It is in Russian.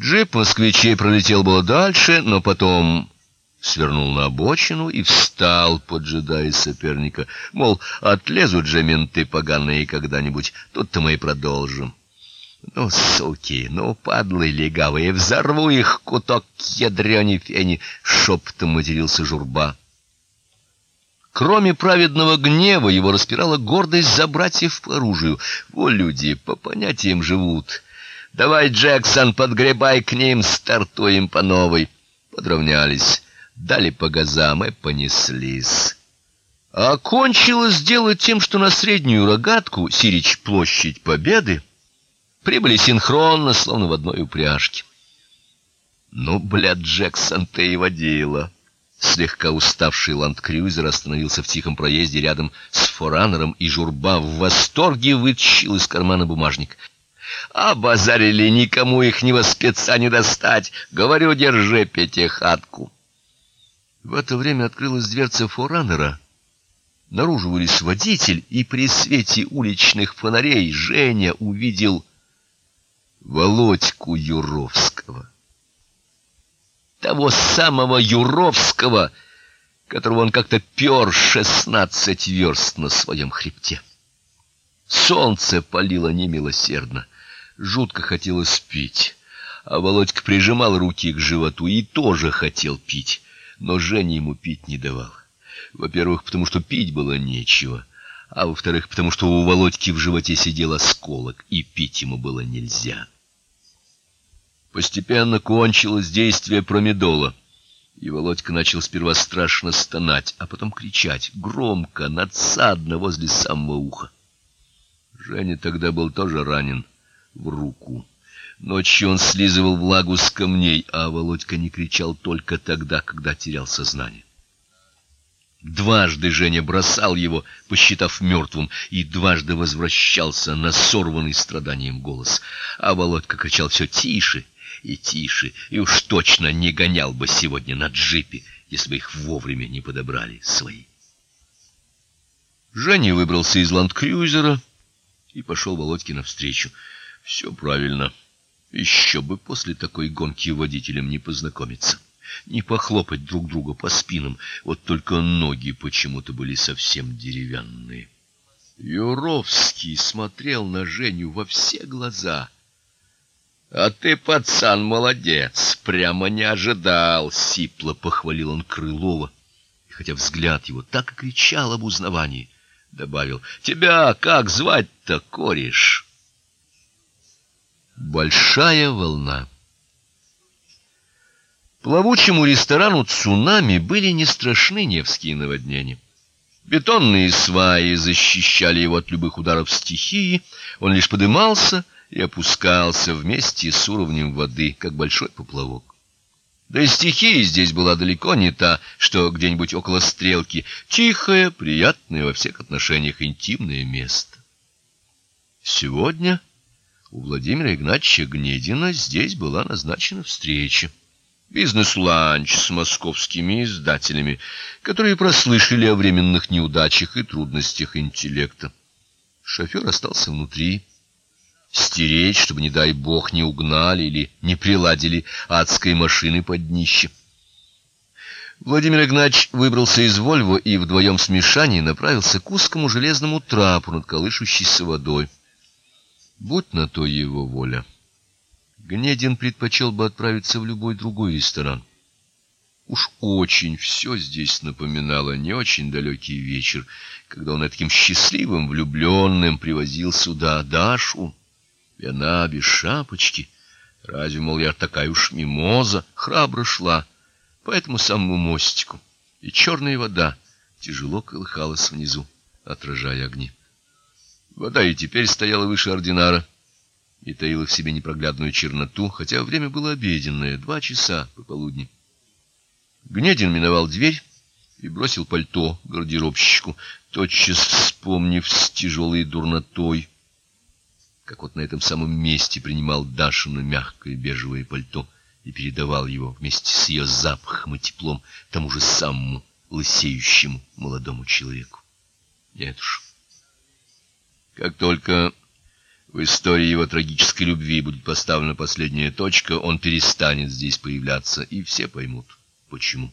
Джип москвичей пролетел было дальше, но потом свернул на обочину и встал, поджидая соперника. Мол, отлезут же менты поганые когда-нибудь, тут-то мы и продолжим. Ну, суки, ну, падлы легавые, взорву их куток ядрёни фени, шепотом матерился журба. Кроме праведного гнева, его распирала гордость за братьев по оружию. Во люди по понятиям живут. Давай, Джексон, подгребай к ним, стартуем по новой. Подравнялись, дали по газам и понеслись. А кончилось дело тем, что на среднюю рогатку, Сирич площадь Победы, прибыли синхронно, словно в одной упряжке. Ну, блядь, Джексон, ты и водила. Слегка уставший ландкрузер остановился в тихом проезде рядом с форанером, и журба в восторге вытащил из кармана бумажник. А базарили никому их ни воспеца не достать. Говорю, держи пятихатку. В это время открылась дверца форанера. Наружу вылез водитель, и при свете уличных фонарей Женя увидел Володьку Юровского. Того самого Юровского, которого он как-то пёр шестнадцать верст на своем хребте. Солнце палило немилосердно, жутко хотелось пить. А Володька прижимал руки к животу и тоже хотел пить, но Женя ему пить не давал. Во-первых, потому что пить было нечего, а во-вторых, потому что у Володьки в животе сидел осколок, и пить ему было нельзя. Постепенно кончилось действие промедола, и Володька начал сперва страшно стонать, а потом кричать громко, надсадно возле самого уха. Женя тогда был тоже ранен в руку. Ночью он слизывал влагу с камней, а Володька не кричал только тогда, когда терял сознание. Дважды Женя бросал его, посчитав мертвым, и дважды возвращался на сорванный страданием голос. А Володька кричал все тише и тише, и уж точно не гонял бы сегодня на джипе, если бы их вовремя не подобрали свои. Женя выбрался из ландкрузера и пошел Володьке навстречу. Все правильно. Еще бы после такой гонки водителям не познакомиться не похлопать друг друга по спинам, вот только ноги почему-то были совсем деревянные. Юровский смотрел на Женю во все глаза. А ты, пацан, молодец, прямо не ожидал, сипло похвалил он Крылова. И хотя взгляд его так и кричал об узнавании, добавил: "Тебя как звать-то, кореш?" Большая волна. Плавучему ресторану Цунами были не страшны невские наводнения. Бетонные сваи защищали его от любых ударов стихии, он лишь подымался и опускался вместе с уровнем воды, как большой поплавок. Да и стихия здесь была далеко не та, что где-нибудь около стрелки, тихое, приятное во всех отношениях интимное место. Сегодня у Владимира Игнатьевича Гнедина здесь была назначена встреча бизнес-ланч с московскими издателями, которые прослышали о временных неудачах и трудностях интеллекта. Шофер остался внутри, стеречь, чтобы не дай бог не угнали или не приладили адской машины под днище. Владимир Игнатьевич выбрался из Вольво и вдвоем с Мишаней направился к узкому железному трапу над колышущейся водой. Будь на то его воля. Гнедин предпочел бы отправиться в любой другой ресторан. Уж очень все здесь напоминало не очень далекий вечер, когда он таким счастливым влюбленным привозил сюда Дашу, и она без шапочки. Разве мол я такая уж мимоза, храбро шла по этому самому мостику, и черная вода тяжело колыхалась внизу, отражая огни. Вода и теперь стояла выше ординара и таила в себе непроглядную черноту, хотя время было обеденное, два часа пополудни. Гнедин миновал дверь и бросил пальто гардеробщику, тотчас вспомнив с тяжелой дурнотой, как вот на этом самом месте принимал Дашину мягкое бежевое пальто и передавал его вместе с ее запахом и теплом тому же самому лысеющему молодому человеку. Нет уж. Как только В истории его трагической любви будет поставлена последняя точка, он перестанет здесь появляться, и все поймут почему.